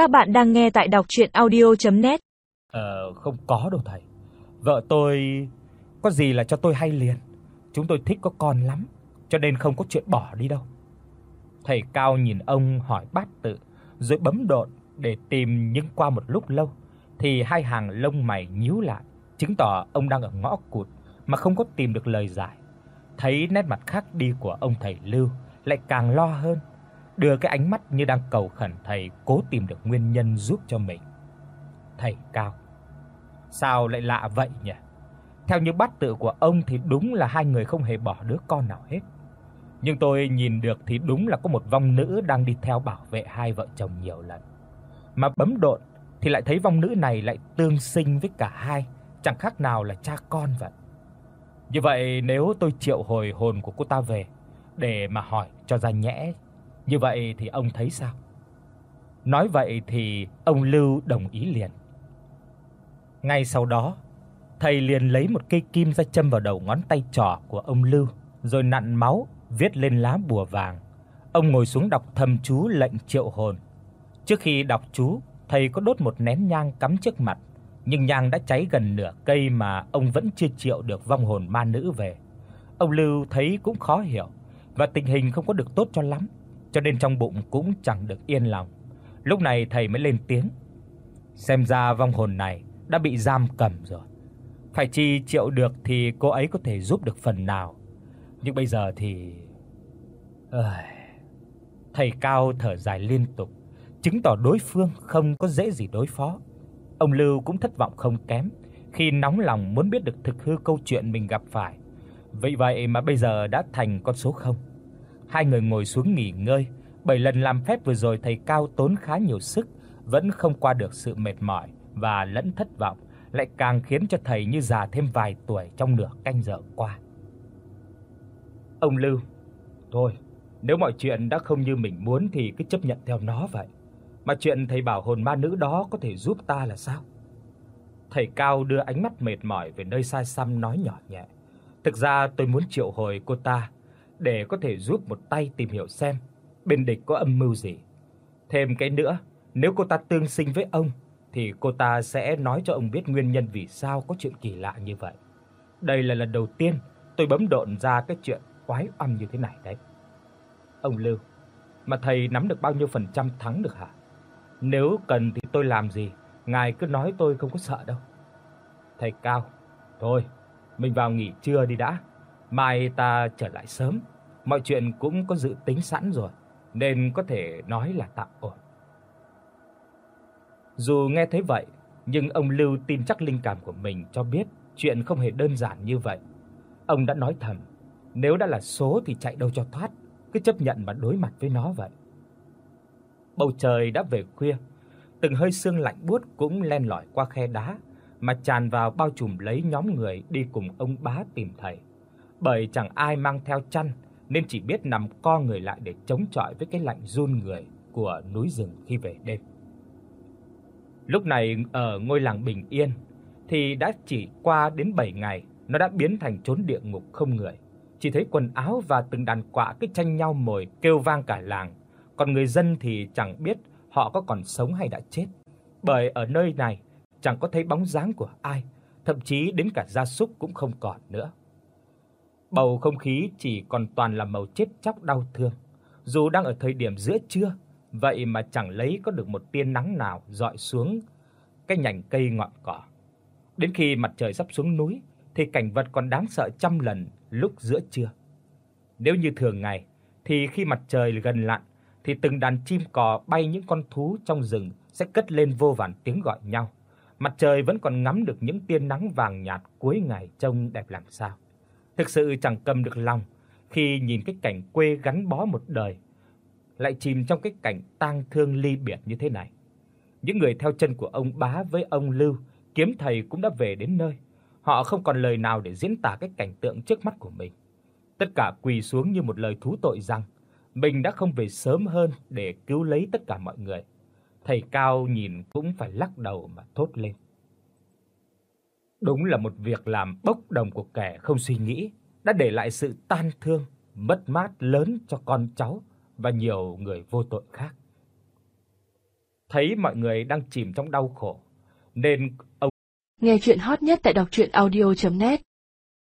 Các bạn đang nghe tại đọc audio net Ờ không có đâu thầy. Vợ tôi có gì là cho tôi hay liền. Chúng tôi thích có con lắm, cho nên không có chuyện bỏ đi đâu. Thầy Cao nhìn ông hỏi bát tự, rồi bấm độn để tìm nhưng qua một lúc lâu thì hai hàng lông mày nhíu lại, chứng tỏ ông đang ở ngõ cụt mà không có tìm được lời giải. Thấy nét mặt khác đi của ông thầy Lưu, lại càng lo hơn, đưa cái ánh mắt như đang cầu khẩn thầy cố tìm được nguyên nhân giúp cho mình. Thầy Cao, sao lại lạ vậy nhỉ? Theo như bát tự của ông thì đúng là hai người không hề bỏ đứa con nào hết. Nhưng tôi nhìn được thì đúng là có một vong nữ đang đi theo bảo vệ hai vợ chồng nhiều lần. Mà bấm độn thì lại thấy vong nữ này lại tương sinh với cả hai, chẳng khác nào là cha con vậy. Như vậy nếu tôi triệu hồi hồn của cô ta về để mà hỏi cho ra nhẽ, như vậy thì ông thấy sao? Nói vậy thì ông Lưu đồng ý liền. Ngay sau đó, thầy liền lấy một cây kim ra châm vào đầu ngón tay trỏ của ông Lưu, rồi nặn máu viết lên lá bùa vàng. Ông ngồi xuống đọc thầm chú lệnh triệu hồn. Trước khi đọc chú, thầy có đốt một nén nhang cắm trước mặt, nhưng nhang đã cháy gần nửa cây mà ông vẫn chưa triệu được vong hồn ma nữ về. Ông Lưu thấy cũng khó hiểu và tình hình không có được tốt cho lắm, cho nên trong bụng cũng chẳng được yên lòng. Lúc này thầy mới lên tiếng. Xem ra vong hồn này đã bị giam cầm rồi. Phải chi triệu được thì cô ấy có thể giúp được phần nào. Nhưng bây giờ thì ơi. Thầy Cao thở dài liên tục, chứng tỏ đối phương không có dễ gì đối phó. Ông Lưu cũng thất vọng không kém khi nóng lòng muốn biết được thực hư câu chuyện mình gặp phải. Vậy vậy mà bây giờ đã thành con số 0. Hai người ngồi xuống nghỉ ngơi, bảy lần làm phép vừa rồi thầy Cao tốn khá nhiều sức, vẫn không qua được sự mệt mỏi và lẫn thất vọng, lại càng khiến cho thầy như già thêm vài tuổi trong nửa canh giờ qua. Ông Lưu, thôi, nếu mọi chuyện đã không như mình muốn thì cứ chấp nhận theo nó vậy. Mà chuyện thầy bảo hồn ma nữ đó có thể giúp ta là sao? Thầy Cao đưa ánh mắt mệt mỏi về nơi xa xăm nói nhỏ nhẹ. Thực ra tôi muốn triệu hồi cô ta để có thể giúp một tay tìm hiểu xem bên địch có âm mưu gì. Thêm cái nữa, nếu cô ta tương sinh với ông thì cô ta sẽ nói cho ông biết nguyên nhân vì sao có chuyện kỳ lạ như vậy. Đây là lần đầu tiên tôi bấm độn ra cái chuyện quái âm như thế này đấy. Ông Lưu, mà thầy nắm được bao nhiêu phần trăm thắng được hả? Nếu cần thì tôi làm gì, ngài cứ nói tôi không có sợ đâu. Thầy Cao, thôi, mình vào nghỉ trưa đi đã. Mai ta trở lại sớm, mọi chuyện cũng có dự tính sẵn rồi, nên có thể nói là tạm ổn. Dù nghe thấy vậy, nhưng ông Lưu tin chắc linh cảm của mình cho biết chuyện không hề đơn giản như vậy. Ông đã nói thầm, nếu đã là số thì chạy đâu cho thoát, cứ chấp nhận mà đối mặt với nó vậy. Bầu trời đã về khuya, từng hơi sương lạnh buốt cũng len lỏi qua khe đá mà tràn vào bao trùm lấy nhóm người đi cùng ông bá tìm thầy. Bởi chẳng ai mang theo chăn nên chỉ biết nằm co người lại để chống chọi với cái lạnh run người của núi rừng khi về đêm. Lúc này ở ngôi làng bình yên thì đã chỉ qua đến 7 ngày, nó đã biến thành chốn địa ngục không người. Chỉ thấy quần áo và từng đàn quạ cứ tranh nhau mồi kêu vang cả làng, còn người dân thì chẳng biết họ có còn sống hay đã chết. Bởi ở nơi này chẳng có thấy bóng dáng của ai, thậm chí đến cả gia súc cũng không còn nữa. Bầu không khí chỉ còn toàn là màu chết chóc đau thương. Dù đang ở thời điểm giữa trưa, vậy mà chẳng lấy có được một tia nắng nào rọi xuống cái nhành cây ngọn cỏ. Đến khi mặt trời sắp xuống núi thì cảnh vật còn đáng sợ trăm lần lúc giữa trưa. Nếu như thường ngày thì khi mặt trời gần lặn thì từng đàn chim cò bay những con thú trong rừng sẽ cất lên vô vàn tiếng gọi nhau. Mặt trời vẫn còn ngắm được những tia nắng vàng nhạt cuối ngày trông đẹp làm sao. Thực sự chẳng cầm được lòng khi nhìn cái cảnh quê gắn bó một đời lại chìm trong cái cảnh tang thương ly biệt như thế này. Những người theo chân của ông Bá với ông Lưu, kiếm thầy cũng đã về đến nơi. Họ không còn lời nào để diễn tả cái cảnh tượng trước mắt của mình. Tất cả quỳ xuống như một lời thú tội rằng mình đã không về sớm hơn để cứu lấy tất cả mọi người. Thầy Cao nhìn cũng phải lắc đầu mà thốt lên. Đúng là một việc làm bốc đồng của kẻ không suy nghĩ, đã để lại sự tan thương, mất mát lớn cho con cháu và nhiều người vô tội khác. thấy mọi người đang chìm trong đau khổ nên ông Nghe truyện hot nhất tại doctruyenaudio.net